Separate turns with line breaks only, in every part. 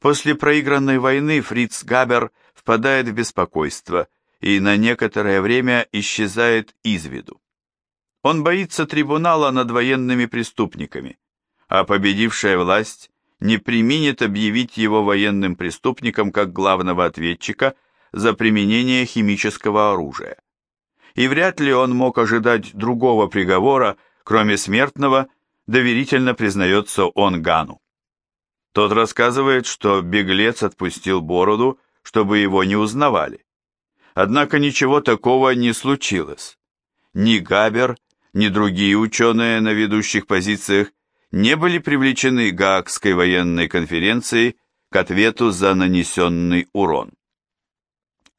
После проигранной войны Фриц Габер впадает в беспокойство и на некоторое время исчезает из виду. Он боится трибунала над военными преступниками, а победившая власть не применит объявить его военным преступником как главного ответчика за применение химического оружия. И вряд ли он мог ожидать другого приговора, кроме смертного, доверительно признается он Гану. Тот рассказывает, что беглец отпустил бороду, чтобы его не узнавали. Однако ничего такого не случилось. Ни Габер, ни другие ученые на ведущих позициях не были привлечены Гаагской военной конференцией к ответу за нанесенный урон.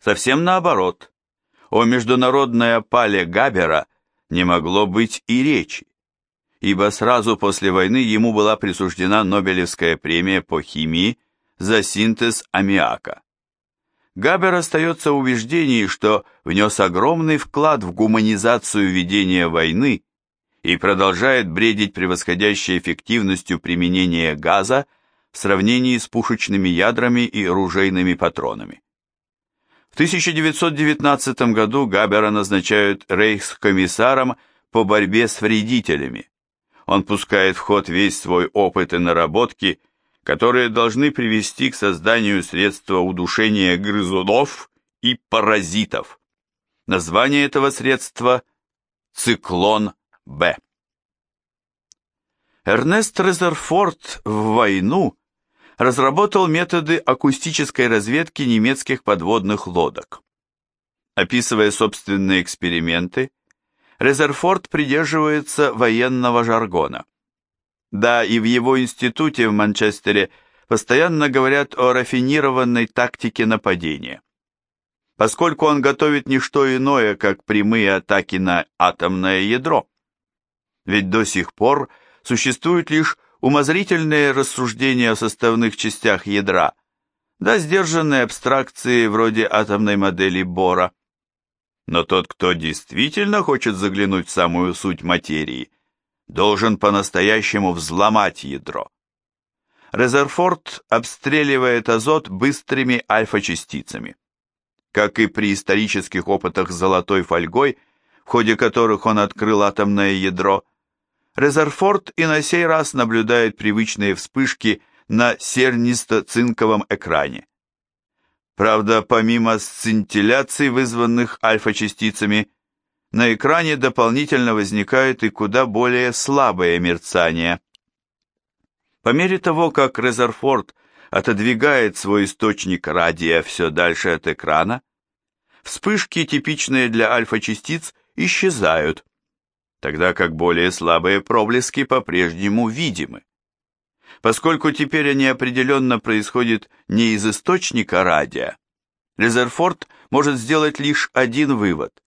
Совсем наоборот, о международной опале Габера не могло быть и речи, ибо сразу после войны ему была присуждена Нобелевская премия по химии за синтез аммиака. Габер остается в убеждении, что внес огромный вклад в гуманизацию ведения войны и продолжает бредить превосходящей эффективностью применения газа в сравнении с пушечными ядрами и ружейными патронами. В 1919 году Габера назначают рейхскомиссаром по борьбе с вредителями. Он пускает в ход весь свой опыт и наработки, которые должны привести к созданию средства удушения грызунов и паразитов. Название этого средства – циклон Б. Эрнест Резерфорд в войну разработал методы акустической разведки немецких подводных лодок. Описывая собственные эксперименты, Резерфорд придерживается военного жаргона. Да, и в его институте в Манчестере постоянно говорят о рафинированной тактике нападения. Поскольку он готовит не что иное, как прямые атаки на атомное ядро ведь до сих пор существуют лишь умозрительные рассуждения о составных частях ядра, да сдержанные абстракции вроде атомной модели Бора. Но тот, кто действительно хочет заглянуть в самую суть материи, должен по-настоящему взломать ядро. Резерфорд обстреливает азот быстрыми альфа-частицами. Как и при исторических опытах с золотой фольгой, в ходе которых он открыл атомное ядро, Резерфорд и на сей раз наблюдает привычные вспышки на сернисто-цинковом экране. Правда, помимо сцинтилляций, вызванных альфа-частицами, на экране дополнительно возникает и куда более слабое мерцание. По мере того, как Резерфорд отодвигает свой источник радия все дальше от экрана, вспышки, типичные для альфа-частиц, исчезают, тогда как более слабые проблески по-прежнему видимы. Поскольку теперь они определенно происходят не из источника радия, Резерфорд может сделать лишь один вывод.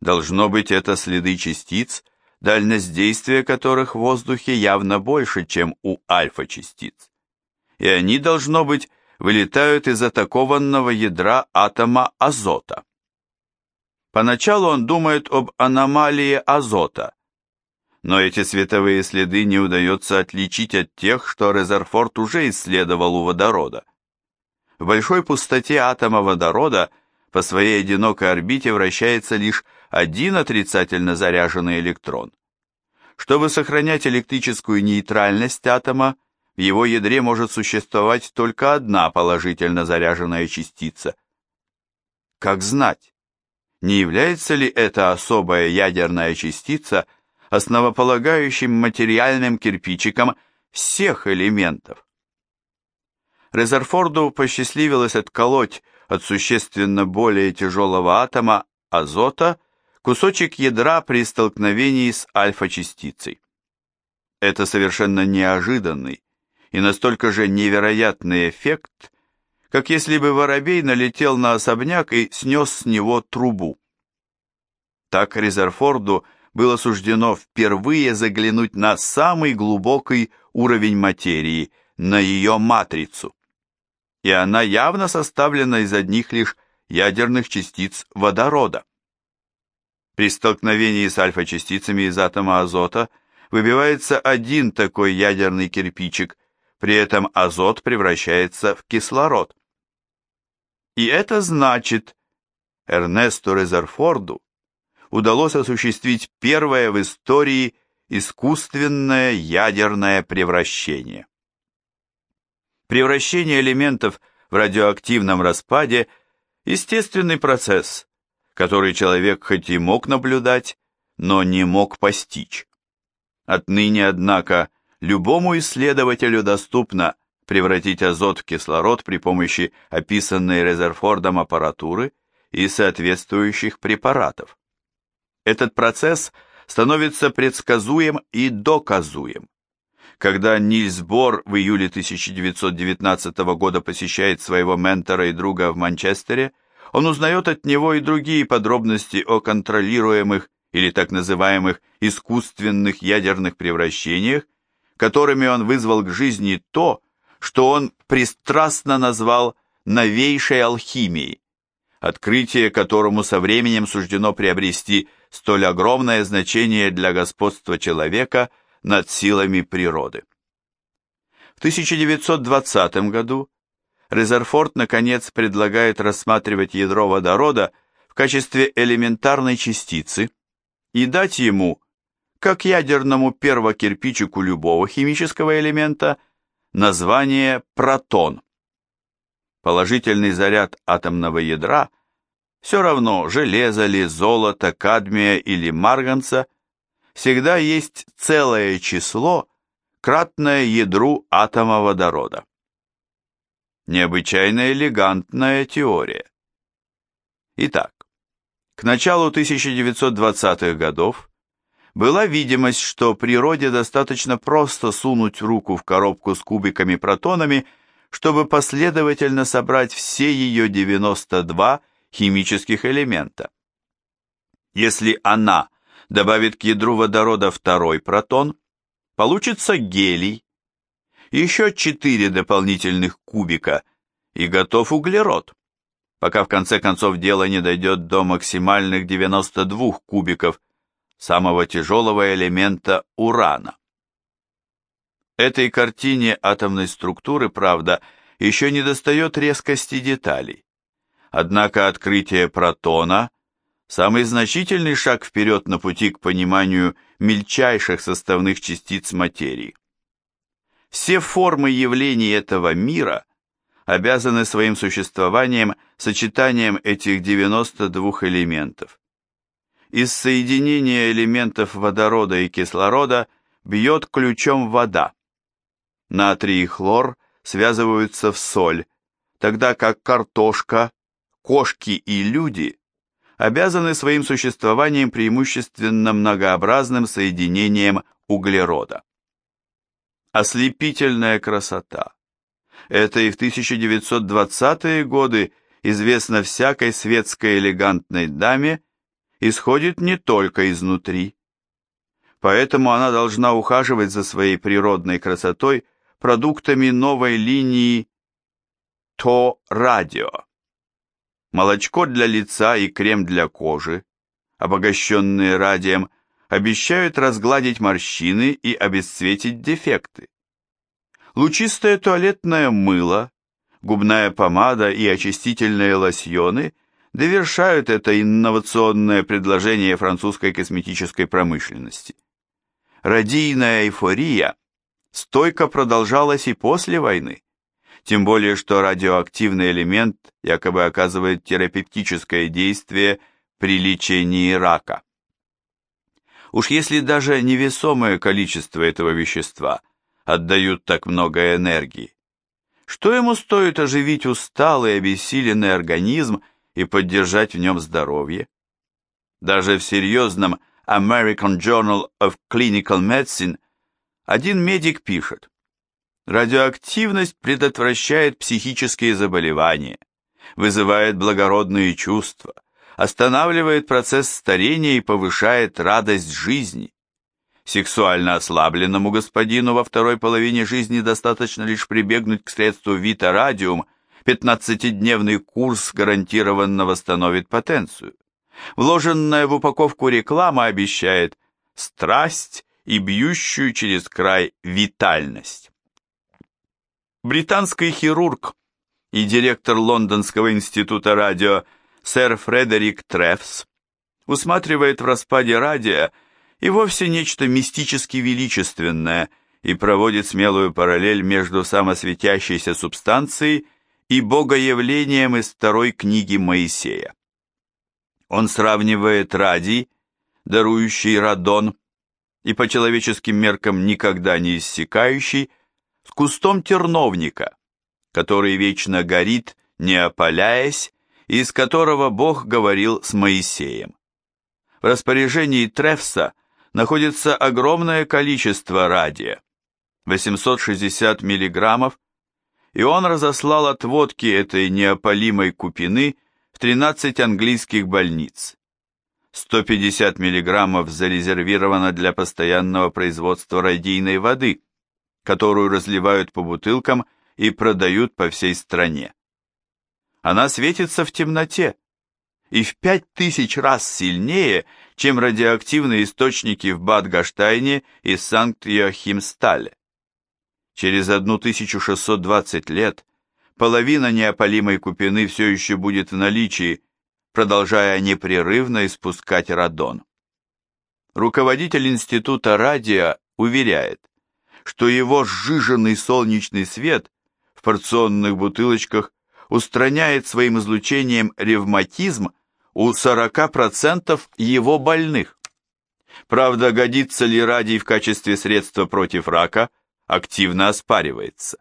Должно быть это следы частиц, дальность действия которых в воздухе явно больше, чем у альфа-частиц. И они, должно быть, вылетают из атакованного ядра атома азота. Поначалу он думает об аномалии азота, но эти световые следы не удается отличить от тех, что Резерфорд уже исследовал у водорода. В большой пустоте атома водорода по своей одинокой орбите вращается лишь один отрицательно заряженный электрон. Чтобы сохранять электрическую нейтральность атома, в его ядре может существовать только одна положительно заряженная частица. Как знать? не является ли эта особая ядерная частица основополагающим материальным кирпичиком всех элементов. Резерфорду посчастливилось отколоть от существенно более тяжелого атома азота кусочек ядра при столкновении с альфа-частицей. Это совершенно неожиданный и настолько же невероятный эффект, как если бы воробей налетел на особняк и снес с него трубу. Так Резерфорду было суждено впервые заглянуть на самый глубокий уровень материи, на ее матрицу. И она явно составлена из одних лишь ядерных частиц водорода. При столкновении с альфа-частицами из атома азота выбивается один такой ядерный кирпичик, при этом азот превращается в кислород. И это значит, Эрнесту Резерфорду удалось осуществить первое в истории искусственное ядерное превращение. Превращение элементов в радиоактивном распаде – естественный процесс, который человек хоть и мог наблюдать, но не мог постичь. Отныне, однако, любому исследователю доступно превратить азот в кислород при помощи описанной Резерфордом аппаратуры и соответствующих препаратов. Этот процесс становится предсказуем и доказуем. Когда Нильс Бор в июле 1919 года посещает своего ментора и друга в Манчестере, он узнает от него и другие подробности о контролируемых или так называемых искусственных ядерных превращениях, которыми он вызвал к жизни то, что он пристрастно назвал новейшей алхимией, открытие которому со временем суждено приобрести столь огромное значение для господства человека – над силами природы. В 1920 году Резерфорд наконец предлагает рассматривать ядро водорода в качестве элементарной частицы и дать ему, как ядерному первокирпичику любого химического элемента, название протон. Положительный заряд атомного ядра все равно железо ли, золото, кадмия или марганца – всегда есть целое число, кратное ядру атома водорода. Необычайно элегантная теория. Итак, к началу 1920-х годов была видимость, что природе достаточно просто сунуть руку в коробку с кубиками-протонами, чтобы последовательно собрать все ее 92 химических элемента. Если она добавит к ядру водорода второй протон, получится гелий, еще четыре дополнительных кубика и готов углерод, пока в конце концов дело не дойдет до максимальных 92 кубиков самого тяжелого элемента урана. Этой картине атомной структуры, правда, еще не достает резкости деталей. Однако открытие протона самый значительный шаг вперед на пути к пониманию мельчайших составных частиц материи. Все формы явлений этого мира обязаны своим существованием сочетанием этих 92 элементов. Из соединения элементов водорода и кислорода бьет ключом вода. Натрий и хлор связываются в соль, тогда как картошка, кошки и люди обязаны своим существованием преимущественно многообразным соединением углерода. Ослепительная красота. Это и в 1920-е годы известно всякой светской элегантной даме, исходит не только изнутри. Поэтому она должна ухаживать за своей природной красотой продуктами новой линии То-радио молочко для лица и крем для кожи, обогащенные радием, обещают разгладить морщины и обесцветить дефекты. Лучистое туалетное мыло, губная помада и очистительные лосьоны довершают это инновационное предложение французской косметической промышленности. Радийная эйфория стойко продолжалась и после войны тем более что радиоактивный элемент якобы оказывает терапевтическое действие при лечении рака. Уж если даже невесомое количество этого вещества отдают так много энергии, что ему стоит оживить усталый, обессиленный организм и поддержать в нем здоровье? Даже в серьезном American Journal of Clinical Medicine один медик пишет, Радиоактивность предотвращает психические заболевания, вызывает благородные чувства, останавливает процесс старения и повышает радость жизни. Сексуально ослабленному господину во второй половине жизни достаточно лишь прибегнуть к средству Вита Радиум, 15-дневный курс гарантированно восстановит потенцию. Вложенная в упаковку реклама обещает страсть и бьющую через край витальность. Британский хирург и директор Лондонского института радио сэр Фредерик Трефс усматривает в распаде радио и вовсе нечто мистически величественное и проводит смелую параллель между самосветящейся субстанцией и богоявлением из второй книги Моисея. Он сравнивает радий, дарующий радон, и по человеческим меркам никогда не иссякающий, кустом терновника, который вечно горит, не опаляясь, из которого Бог говорил с Моисеем. В распоряжении Трефса находится огромное количество радия, 860 миллиграммов, и он разослал отводки этой неопалимой купины в 13 английских больниц. 150 миллиграммов зарезервировано для постоянного производства радийной воды, которую разливают по бутылкам и продают по всей стране. Она светится в темноте и в пять тысяч раз сильнее, чем радиоактивные источники в Бад-Гаштайне и Санкт-Йохимстале. Через 1620 лет половина неопалимой купины все еще будет в наличии, продолжая непрерывно испускать радон. Руководитель Института радио уверяет, что его сжиженный солнечный свет в порционных бутылочках устраняет своим излучением ревматизм у 40% его больных. Правда, годится ли радий в качестве средства против рака, активно оспаривается.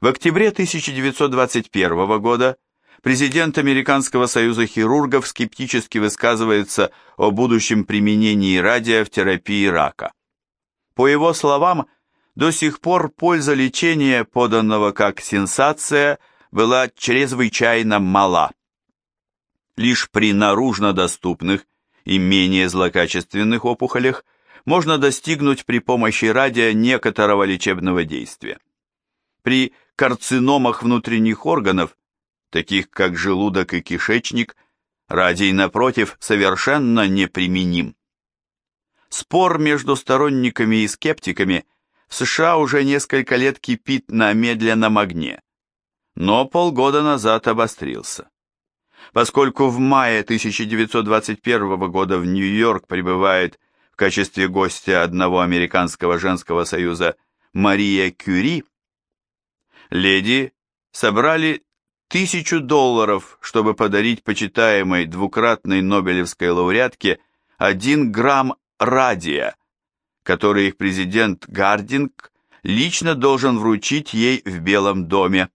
В октябре 1921 года президент Американского союза хирургов скептически высказывается о будущем применении радия в терапии рака. По его словам, до сих пор польза лечения, поданного как сенсация, была чрезвычайно мала. Лишь при наружно доступных и менее злокачественных опухолях можно достигнуть при помощи радия некоторого лечебного действия. При карциномах внутренних органов таких как желудок и кишечник, радий, напротив, совершенно неприменим. Спор между сторонниками и скептиками в США уже несколько лет кипит на медленном огне, но полгода назад обострился. Поскольку в мае 1921 года в Нью-Йорк прибывает в качестве гостя одного американского женского союза Мария Кюри, леди собрали тысячу долларов, чтобы подарить почитаемой двукратной Нобелевской лауреатке один грамм радия, который их президент Гардинг лично должен вручить ей в Белом доме.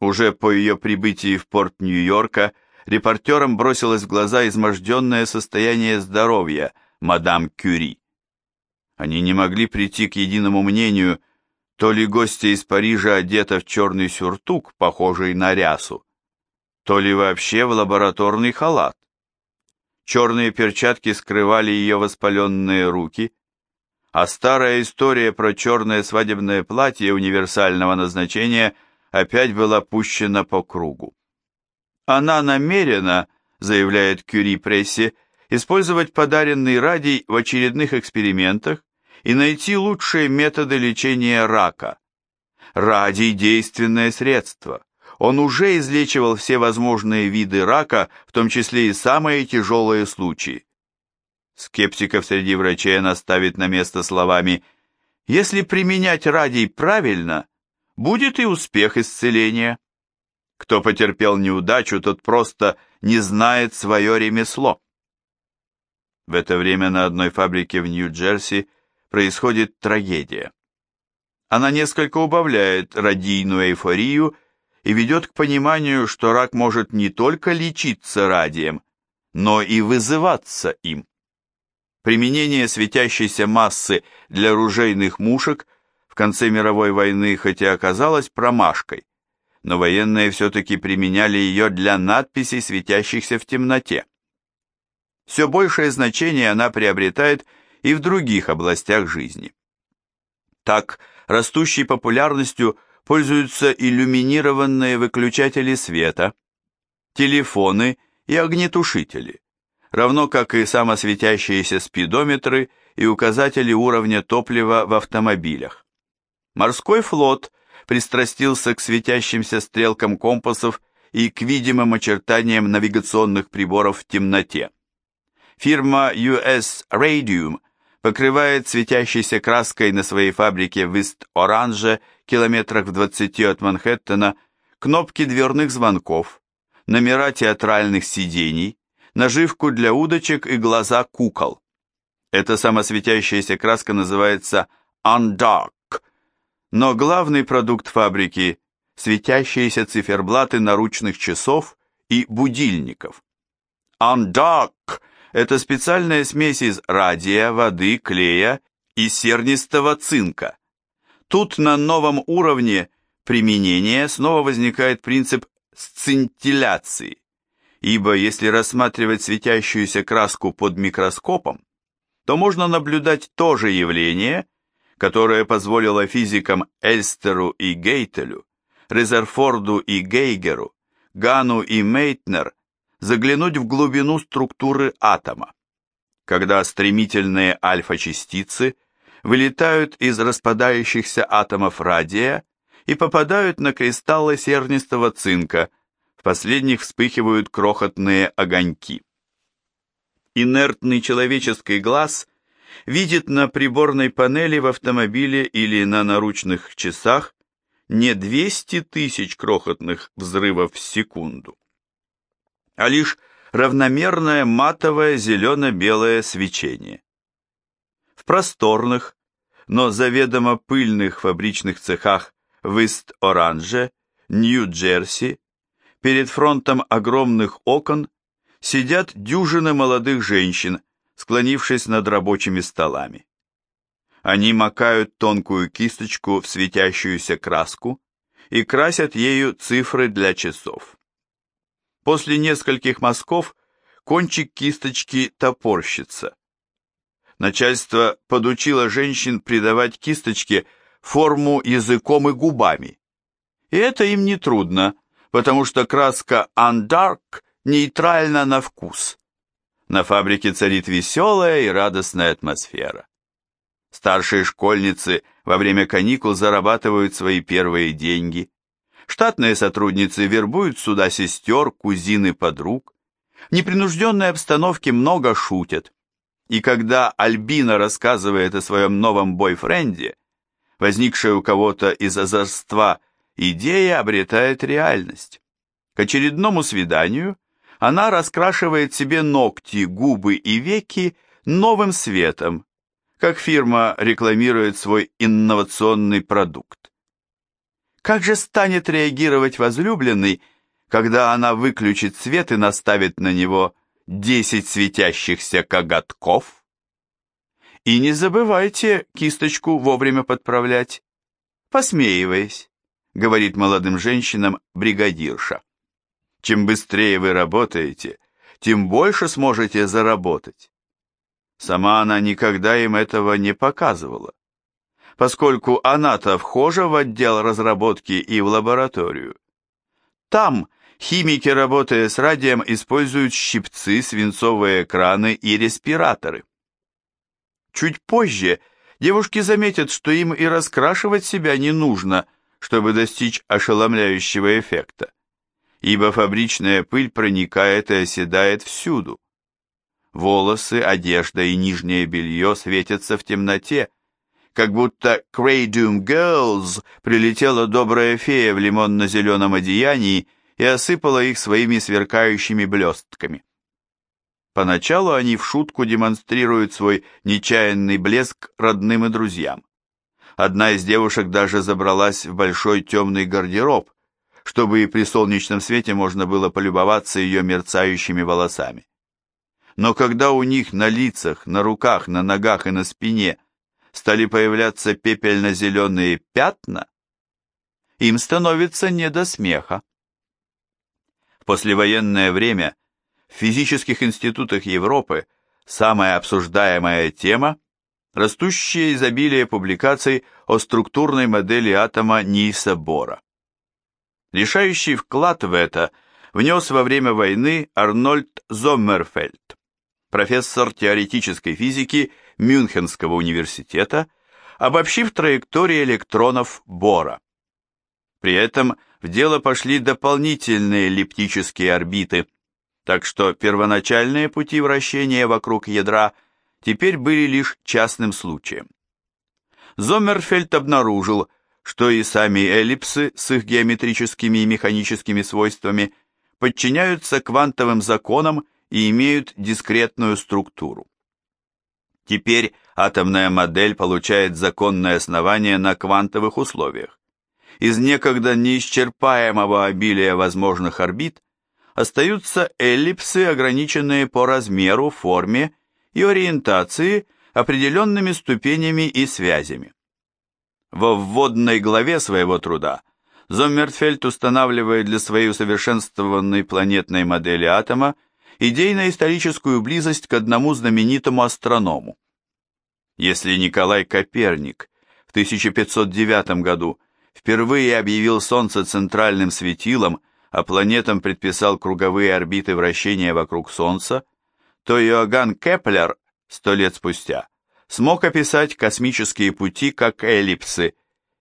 Уже по ее прибытии в порт Нью-Йорка репортерам бросилось в глаза изможденное состояние здоровья мадам Кюри. Они не могли прийти к единому мнению – то ли гостья из Парижа одета в черный сюртук, похожий на рясу, то ли вообще в лабораторный халат. Черные перчатки скрывали ее воспаленные руки, а старая история про черное свадебное платье универсального назначения опять была пущена по кругу. Она намерена, заявляет Кюри прессе, использовать подаренный радий в очередных экспериментах и найти лучшие методы лечения рака. Радий – действенное средство. Он уже излечивал все возможные виды рака, в том числе и самые тяжелые случаи. Скептиков среди врачей она ставит на место словами «Если применять радий правильно, будет и успех исцеления». Кто потерпел неудачу, тот просто не знает свое ремесло. В это время на одной фабрике в Нью-Джерси происходит трагедия. Она несколько убавляет радийную эйфорию и ведет к пониманию, что рак может не только лечиться радием, но и вызываться им. Применение светящейся массы для ружейных мушек в конце мировой войны хотя оказалось промашкой, но военные все-таки применяли ее для надписей, светящихся в темноте. Все большее значение она приобретает и в других областях жизни. Так, растущей популярностью пользуются иллюминированные выключатели света, телефоны и огнетушители, равно как и самосветящиеся спидометры и указатели уровня топлива в автомобилях. Морской флот пристрастился к светящимся стрелкам компасов и к видимым очертаниям навигационных приборов в темноте. Фирма US Radium покрывает светящейся краской на своей фабрике в Ист-Оранже, километрах в 20 от Манхэттена, кнопки дверных звонков, номера театральных сидений, наживку для удочек и глаза кукол. Эта самосветящаяся краска называется Undark, но главный продукт фабрики – светящиеся циферблаты наручных часов и будильников. Undark – это специальная смесь из радия, воды, клея и сернистого цинка. Тут на новом уровне применения снова возникает принцип сцинтилляции, ибо если рассматривать светящуюся краску под микроскопом, то можно наблюдать то же явление, которое позволило физикам Эльстеру и Гейтелю, Резерфорду и Гейгеру, Гану и Мейтнер заглянуть в глубину структуры атома, когда стремительные альфа-частицы вылетают из распадающихся атомов радия и попадают на кристаллы сернистого цинка, последних вспыхивают крохотные огоньки. Инертный человеческий глаз видит на приборной панели в автомобиле или на наручных часах не 200 тысяч крохотных взрывов в секунду, а лишь равномерное матовое зелено-белое свечение. В просторных, но заведомо пыльных фабричных цехах в Ист-Оранже, Нью-Джерси, перед фронтом огромных окон сидят дюжины молодых женщин, склонившись над рабочими столами. Они макают тонкую кисточку в светящуюся краску и красят ею цифры для часов. После нескольких мазков кончик кисточки топорщится. Начальство подучило женщин придавать кисточке форму языком и губами. И это им не трудно, потому что краска Undark нейтральна на вкус. На фабрике царит веселая и радостная атмосфера. Старшие школьницы во время каникул зарабатывают свои первые деньги. Штатные сотрудницы вербуют сюда сестер, кузин и подруг. В непринужденной обстановке много шутят. И когда Альбина рассказывает о своем новом бойфренде, возникшая у кого-то из озорства идея обретает реальность. К очередному свиданию она раскрашивает себе ногти, губы и веки новым светом, как фирма рекламирует свой инновационный продукт. Как же станет реагировать возлюбленный, когда она выключит свет и наставит на него 10 светящихся коготков? И не забывайте кисточку вовремя подправлять, посмеиваясь, говорит молодым женщинам бригадирша. Чем быстрее вы работаете, тем больше сможете заработать. Сама она никогда им этого не показывала, поскольку она-то вхожа в отдел разработки и в лабораторию. Там химики, работая с радием, используют щипцы, свинцовые экраны и респираторы. Чуть позже девушки заметят, что им и раскрашивать себя не нужно, чтобы достичь ошеломляющего эффекта, ибо фабричная пыль проникает и оседает всюду. Волосы, одежда и нижнее белье светятся в темноте, как будто к Radium Girls прилетела добрая фея в лимонно-зеленом одеянии и осыпала их своими сверкающими блестками. Поначалу они в шутку демонстрируют свой нечаянный блеск родным и друзьям. Одна из девушек даже забралась в большой темный гардероб, чтобы и при солнечном свете можно было полюбоваться ее мерцающими волосами. Но когда у них на лицах, на руках, на ногах и на спине стали появляться пепельно-зеленые пятна, им становится не до смеха. В послевоенное время в физических институтах Европы самая обсуждаемая тема – растущее изобилие публикаций о структурной модели атома Нильса Бора. Решающий вклад в это внес во время войны Арнольд Зоммерфельд, профессор теоретической физики Мюнхенского университета, обобщив траектории электронов Бора. При этом в дело пошли дополнительные эллиптические орбиты, так что первоначальные пути вращения вокруг ядра теперь были лишь частным случаем. Зоммерфельд обнаружил, что и сами эллипсы с их геометрическими и механическими свойствами подчиняются квантовым законам и имеют дискретную структуру. Теперь атомная модель получает законное основание на квантовых условиях. Из некогда неисчерпаемого обилия возможных орбит остаются эллипсы, ограниченные по размеру, форме и ориентации определенными ступенями и связями. Во вводной главе своего труда Зоммертфельд устанавливает для своей усовершенствованной планетной модели атома идейно-историческую близость к одному знаменитому астроному. Если Николай Коперник в 1509 году впервые объявил Солнце центральным светилом, а планетам предписал круговые орбиты вращения вокруг Солнца, то Иоганн Кеплер сто лет спустя смог описать космические пути как эллипсы,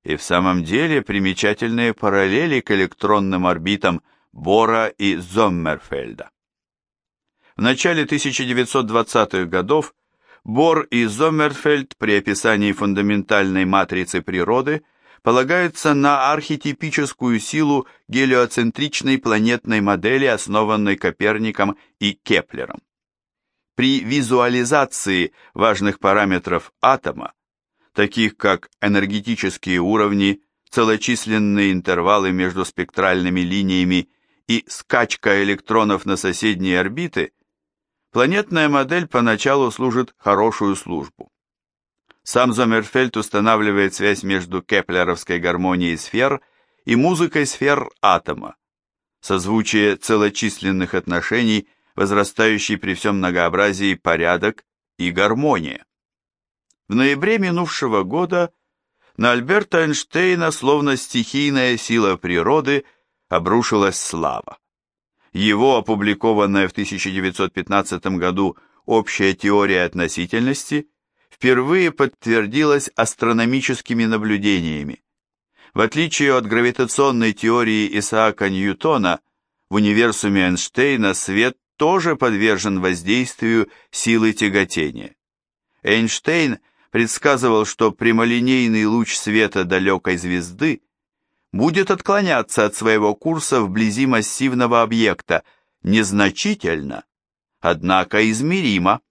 и в самом деле примечательные параллели к электронным орбитам Бора и Зоммерфельда. В начале 1920-х годов Бор и Зоммерфельд при описании фундаментальной матрицы природы полагаются на архетипическую силу гелиоцентричной планетной модели, основанной Коперником и Кеплером. При визуализации важных параметров атома, таких как энергетические уровни, целочисленные интервалы между спектральными линиями и скачка электронов на соседние орбиты, планетная модель поначалу служит хорошую службу. Сам Зомерфельд устанавливает связь между кеплеровской гармонией сфер и музыкой сфер атома, созвучие целочисленных отношений – возрастающий при всем многообразии порядок и гармония. В ноябре минувшего года на Альберта Эйнштейна, словно стихийная сила природы, обрушилась слава. Его опубликованная в 1915 году «Общая теория относительности» впервые подтвердилась астрономическими наблюдениями. В отличие от гравитационной теории Исаака Ньютона, в универсуме Эйнштейна свет тоже подвержен воздействию силы тяготения. Эйнштейн предсказывал, что прямолинейный луч света далекой звезды будет отклоняться от своего курса вблизи массивного объекта незначительно, однако измеримо.